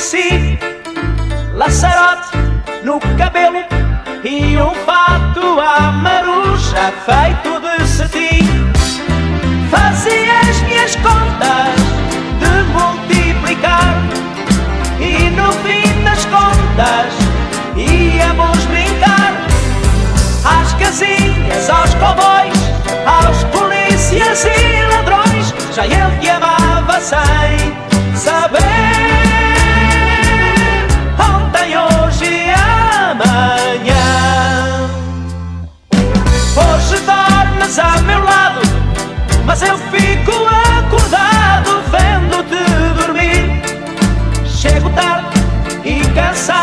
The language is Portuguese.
conheci. Laçarote no cabelo e um fato à maruja feito de cetim. Fazia as minhas contas de multiplicar e no fim das contas íamos brincar às casinhas, aos cowboys, aos polícias e ladrões. Já ele te amava sem saber. E